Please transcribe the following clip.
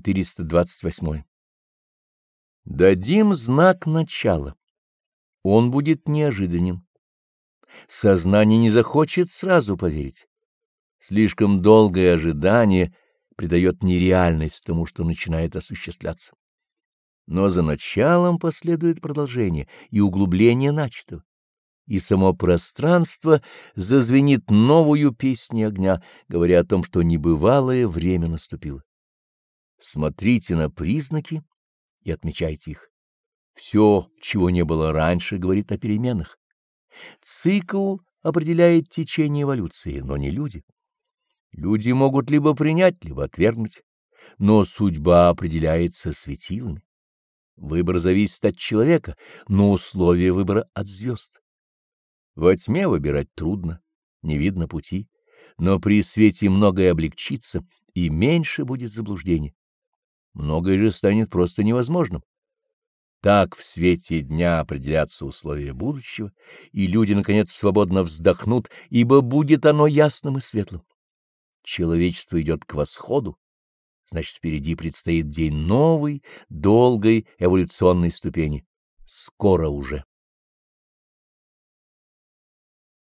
428. Дадим знак начала. Он будет неожиданен. Сознание не захочет сразу поверить. Слишком долгое ожидание придает нереальность тому, что начинает осуществляться. Но за началом последует продолжение и углубление начатого, и само пространство зазвенит новую песню огня, говоря о том, что небывалое время наступило. Смотрите на признаки и отмечайте их. Все, чего не было раньше, говорит о переменах. Цикл определяет течение эволюции, но не люди. Люди могут либо принять, либо отвергнуть, но судьба определяется светилами. Выбор зависит от человека, но условия выбора от звезд. Во тьме выбирать трудно, не видно пути, но при свете многое облегчится, и меньше будет заблуждений многое же станет просто невозможным. Так в свете дня определятся условия будущего, и люди, наконец, свободно вздохнут, ибо будет оно ясным и светлым. Человечество идет к восходу, значит, впереди предстоит день новой, долгой эволюционной ступени. Скоро уже.